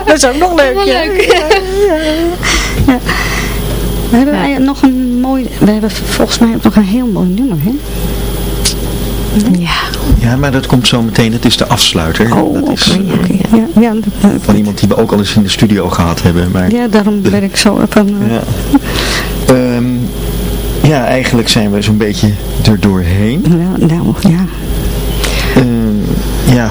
Dat is ook nog leuk. Wel ja. leuk. We hebben nog een mooi, we hebben volgens mij ook nog een heel mooi nummer, hè? Ja, Ja, maar dat komt zo meteen. Het is de afsluiter. Oh, dat is oké, ja. Ja, ja, dat- van iemand die we ook al eens in de studio gehad hebben. Maar, ja, daarom ben ik zo op een... eh, ja. Ehm, ja, eigenlijk zijn we zo'n beetje er doorheen. ja, nou, ja. Ehm, ja,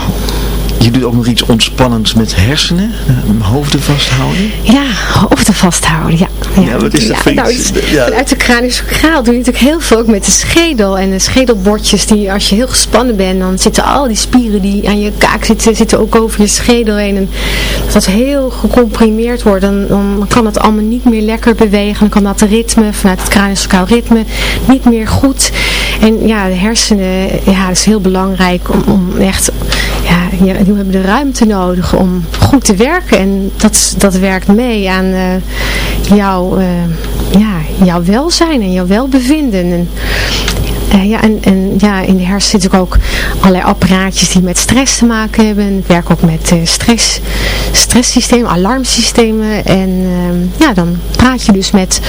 je doet ook nog iets ontspannends met hersenen. eh, hoofden vasthouden. ja hoofden vasthouden, ja. Ja, wat is dat voor nou, iets? Ja. Vanuit de craniosacraal doe je natuurlijk heel veel ook met de schedel en de schedelbordjes. Die, als je heel gespannen bent, dan zitten al die spieren die aan je kaak zitten, zitten ook over je schedel heen. En als dat heel gecomprimeerd wordt, dan, dan kan het allemaal niet meer lekker bewegen. Dan kan dat ritme, vanuit het craniosacraal ritme, niet meer goed. En ja, de hersenen, ja, dat is heel belangrijk om, om echt, ja, je- hebben de ruimte nodig om goed te werken. En dat, dat werkt mee aan eh, jouw, eh, ja, jouw welzijn en jouw welbevinden. En, eh, ja, en, en ja, in de hersenen zitten ook allerlei apparaatjes die met stress te maken hebben. Ik werk ook met stress, stresssystemen, alarmsystemen. En ehm, ja, dan praat je dus met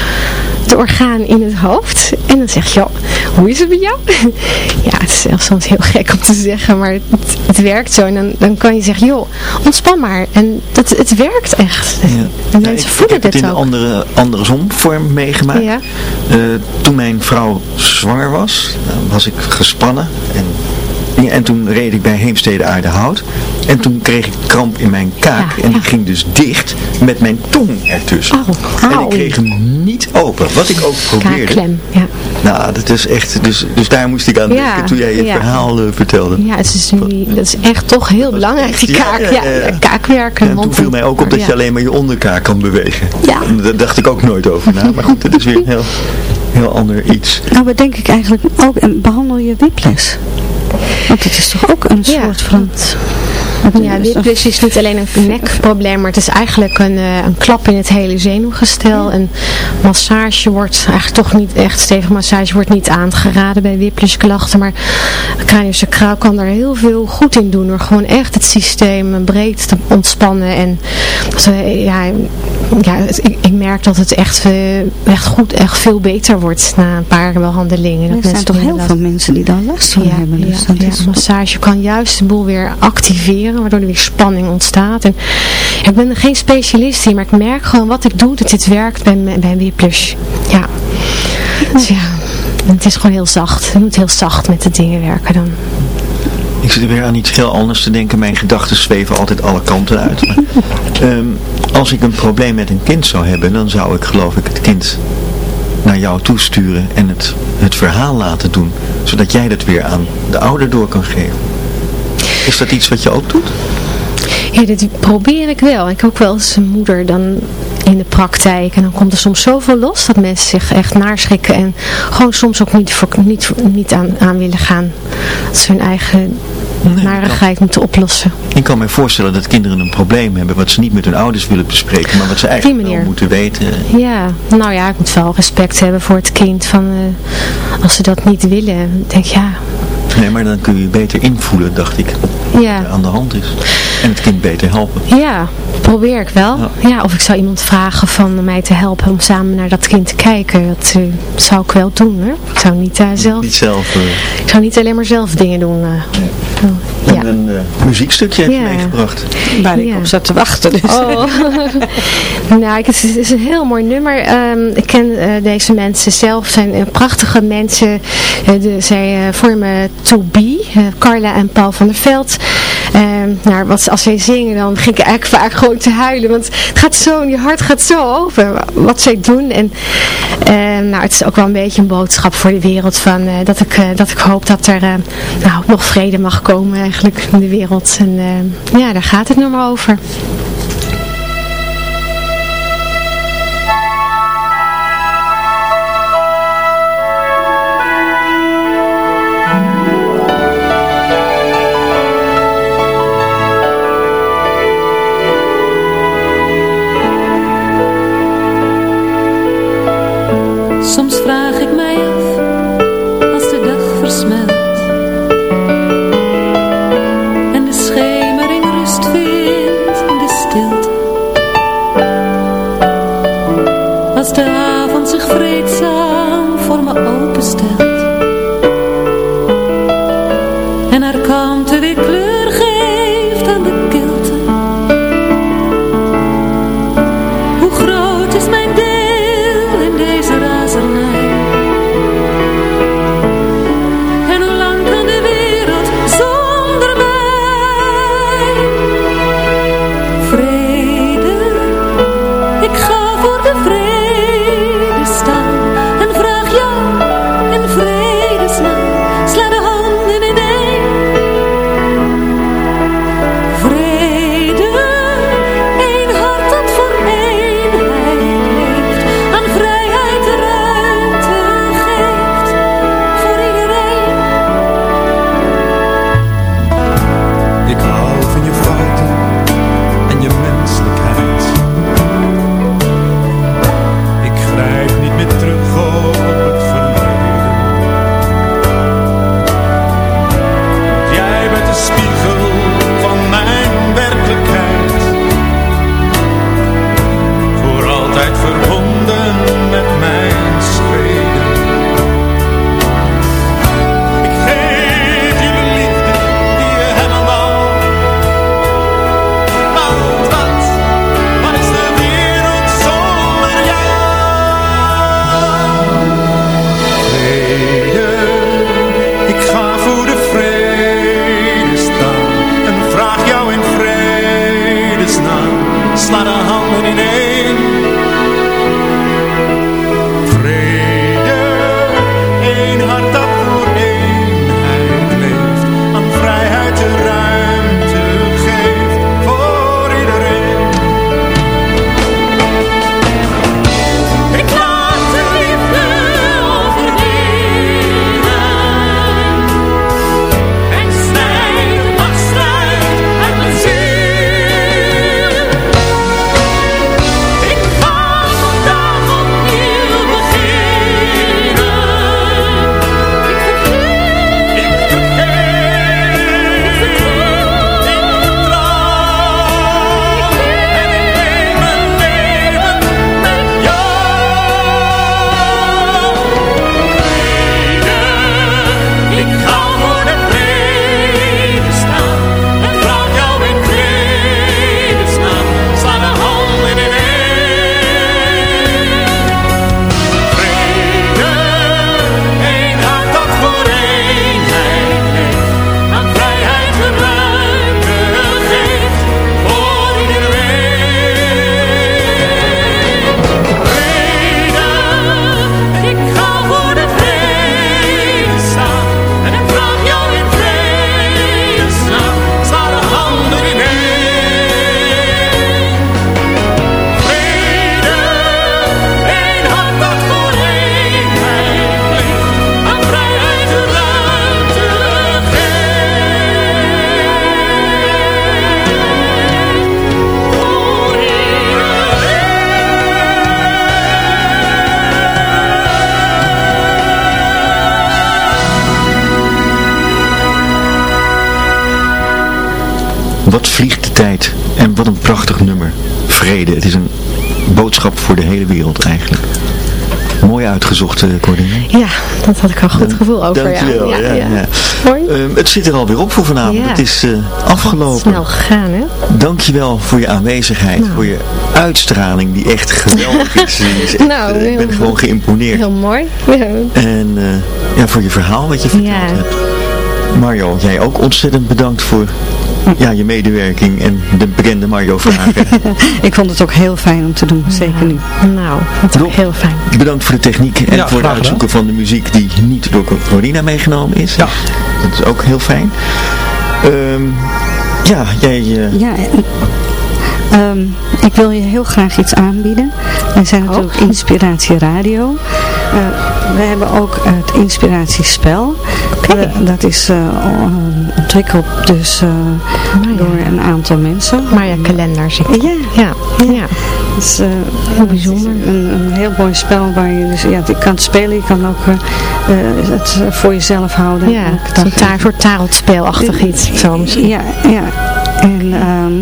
de orgaan in het hoofd. En dan zeg je, joh, hoe is het met jou? ja, het is zelfs soms heel gek om te zeggen, maar het, het werkt zo. En dan, dan kan je zeggen, joh, ontspan maar. En dat, het werkt echt. Ja. En mensen ik, ik voelen heb het dit in een andere, andersom vorm meegemaakt. Ja. Eh, toen mijn vrouw zwanger was, was ik gespannen. En, en toen reed ik bij Heemstede Aardehout. En toen kreeg ik kramp in mijn kaak. Ja, en die ja. ging dus dicht met mijn tong ertussen. Oh, en ik kreeg hem niet open. Wat ik ook probeerde. Kaakklem, ja. Nou, dat is echt... Dus, dus daar moest ik aan Ja, denken toen jij je verhaal eh, vertelde. Ja, het is nu, dat is echt toch heel belangrijk, die kaak. ja, kaakwerken. En toen viel mij ook op dat je alleen maar je onderkaak kan bewegen. Ja. Daar dacht ik ook nooit over na. Maar goed, dat is weer een heel, heel ander iets. Nou, maar denk ik eigenlijk ook, en behandel je whiplash? Want het is toch ook een Ja. soort van... Ja, whiplash is niet alleen een nekprobleem, maar het is eigenlijk een, eh, een klap in het hele zenuwgestel. En massage wordt eigenlijk toch niet echt, stevige massage wordt niet aangeraden bij whiplashklachten. Maar craniosacraal kan daar heel veel goed in doen door gewoon echt het systeem breed te ontspannen. En dus, eh, ja, ja, ik, ik merk dat het echt, eh, echt goed, echt veel beter wordt na een paar behandelingen. Dat Er zijn toch heel veel mensen die daar last van ja, hebben. Dus ja, dat ja, is massage kan juist de boel weer activeren, waardoor er weer spanning ontstaat. En ik ben er geen specialist in, maar ik merk gewoon wat ik doe, dat dit werkt bij, bij Whiplash. Ja. Dus ja, het is gewoon heel zacht. Je moet heel zacht met de dingen werken dan. Ik zit weer aan iets heel anders te denken. Mijn gedachten zweven altijd alle kanten uit. Maar, ehm, als ik een probleem met een kind zou hebben, dan zou ik geloof ik het kind naar jou toesturen en het, het verhaal laten doen. Zodat jij dat weer aan de ouder door kan geven. Is dat iets wat je ook doet? Ja, dit probeer ik wel. Ik ook wel een moeder dan in de praktijk. En dan komt er soms zoveel los dat mensen zich echt naarschrikken. En gewoon soms ook niet, voor, niet, niet aan, aan willen gaan. Dat ze hun eigen narigheid moeten oplossen. Ik kan me voorstellen dat kinderen een probleem hebben wat ze niet met hun ouders willen bespreken, maar wat ze eigenlijk wel moeten weten. Ja, nou ja, ik moet wel respect hebben voor het kind. Van, eh, als ze dat niet willen, denk ik ja, Nee, maar dan kun je beter invoelen, dacht ik, wat ja. er aan de hand is. En het kind beter helpen. Ja, probeer ik wel. Ja. Ja. of ik zou iemand vragen van mij te helpen om samen naar dat kind te kijken. Dat eh, zou ik wel doen hoor. Ik zou niet, eh, zelf, Niet zelf. eh, ik zou niet alleen maar zelf dingen doen. eh. En een eh, muziekstukje heb je Ja. meegebracht. waar ik Ja. op zat te wachten. Dus. Oh. nou, ik- het is, het is een heel mooi nummer. Ehm, ik ken eh, deze mensen zelf. zijn eh, prachtige mensen. De, zij eh, vormen To Be. eh, Carla en Paul van der Veld. Ehm, nou, wat, als zij zingen, dan begin ik eigenlijk vaak gewoon te huilen. Want het gaat zo, je hart gaat zo open wat zij doen. En ehm, nou, het is ook wel een beetje een boodschap voor de wereld. Van, eh, dat, ik, eh, dat ik hoop dat er eh, nou, nog vrede mag komen eigenlijk in de wereld. En ehm, ja, daar gaat het nog maar over. Hele wereld eigenlijk. Mooi uitgezocht, eh, Cordelia. Ja, dat had ik al goed gevoel over. Dankjewel. ja. Ja, ja. Mooi. Ehm, het zit er alweer op voor vanavond. Het is eh, afgelopen. Snel gegaan, hè? Dankjewel voor je aanwezigheid, Nou. voor je uitstraling die echt geweldig is. Die is echt, Nou, eh, ik ben gewoon geïmponeerd. Heel mooi. En ja, voor je verhaal wat je verteld Ja. hebt. Mario, jij ook ontzettend bedankt voor ja, je medewerking en de bekende Mario vragen. Ik vond het ook heel fijn om te doen, zeker nu. Nou, dat is heel fijn. Bedankt voor de techniek en Ja, voor het uitzoeken van de muziek die niet door Corina meegenomen is. Ja. Dat is ook heel fijn. Ehm, ja, jij... eh, Ja, ehm, ik wil je heel graag iets aanbieden. Wij zijn natuurlijk Inspiratie Radio. Eh, we hebben ook het Inspiratiespel. Eh, dat is eh, ontwikkeld dus ja. door een aantal mensen. Maar ja, kalender ik. Ja, Ja, ja. het is, eh, Heel bijzonder. het Een, een heel mooi spel waar je dus, ja, je kan het spelen, je kan ook het voor jezelf houden. Ja, taar, soort tarotspeelachtig iets. Misschien. Ja, ja. En ehm,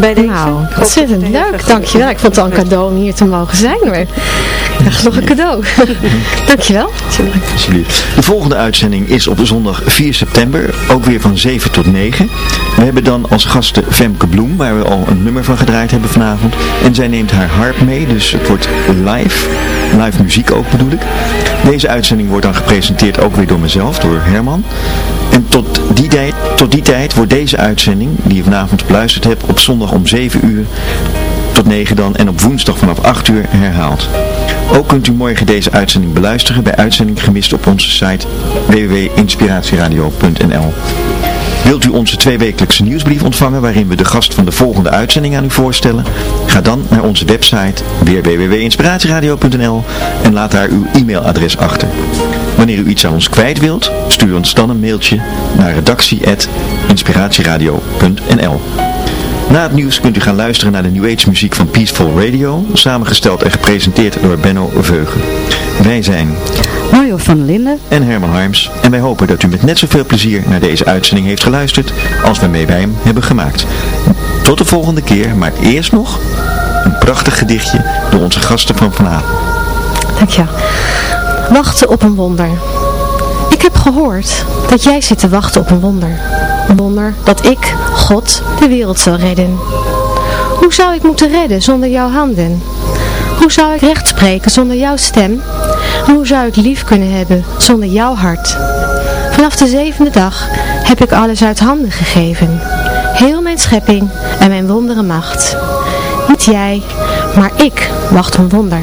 bij deze... Nou, ontzettend leuk. Dankjewel. Ik vond het al een cadeau om hier te mogen zijn. Maar ik krijg nog een cadeau. Dankjewel. Alsjeblieft. De volgende uitzending is op zondag 4 september, ook weer van 7 tot 9. We hebben dan als gasten Femke Bloem, waar we al een nummer van gedraaid hebben vanavond. En zij neemt haar harp mee, dus het wordt live. Live muziek ook bedoel ik. Deze uitzending wordt dan gepresenteerd ook weer door mezelf, door Herman. En tot die, tijd, tot die tijd wordt deze uitzending, die je vanavond beluisterd hebt, op zondag om 7 uur tot 9 dan en op woensdag vanaf 8 uur herhaald. Ook kunt u morgen deze uitzending beluisteren bij Uitzending Gemist op onze site www.inspiratieradio.nl Wilt u onze tweewekelijkse nieuwsbrief ontvangen waarin we de gast van de volgende uitzending aan u voorstellen? Ga dan naar onze website weer www.inspiratieradio.nl en laat daar uw e-mailadres achter. Wanneer u iets aan ons kwijt wilt, stuur ons dan een mailtje naar redactie.inspiratieradio.nl na het nieuws kunt u gaan luisteren naar de New Age muziek van Peaceful Radio, samengesteld en gepresenteerd door Benno Veugen. Wij zijn Mario van Linden. en Herman Harms en wij hopen dat u met net zoveel plezier naar deze uitzending heeft geluisterd als wij mee bij hem hebben gemaakt. Tot de volgende keer, maar eerst nog een prachtig gedichtje door onze gasten van vanavond. Dankjewel. Wachten op een wonder. Ik heb gehoord dat jij zit te wachten op een wonder. Een wonder dat ik, God, de wereld zal redden. Hoe zou ik moeten redden zonder jouw handen? Hoe zou ik recht spreken zonder jouw stem? Hoe zou ik lief kunnen hebben zonder jouw hart? Vanaf de zevende dag heb ik alles uit handen gegeven. Heel mijn schepping en mijn wondere macht. Niet jij, maar ik wacht een wonder.